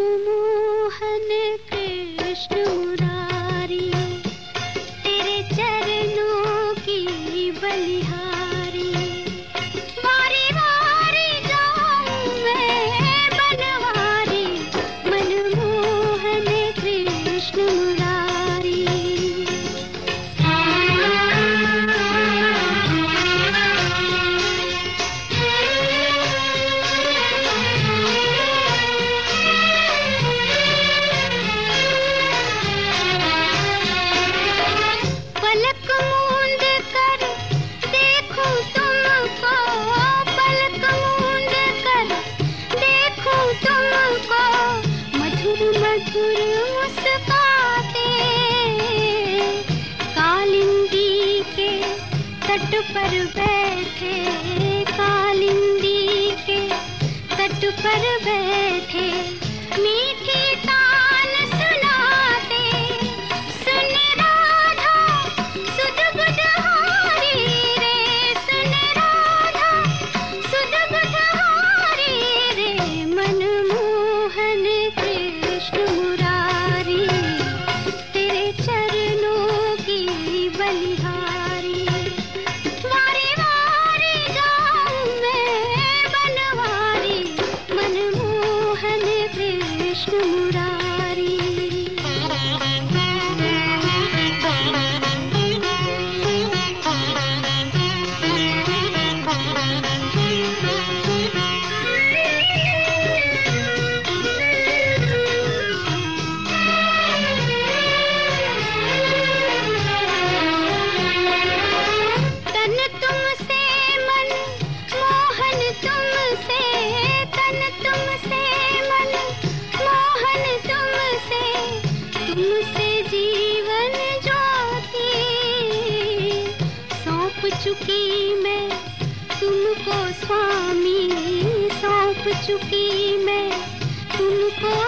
मोहन कृष्ण तट पर बैठे कालिंदी के तट पर बैठे खुश मुरा चुकी मैं तुमको स्वामी सौंप चुकी मैं तुमको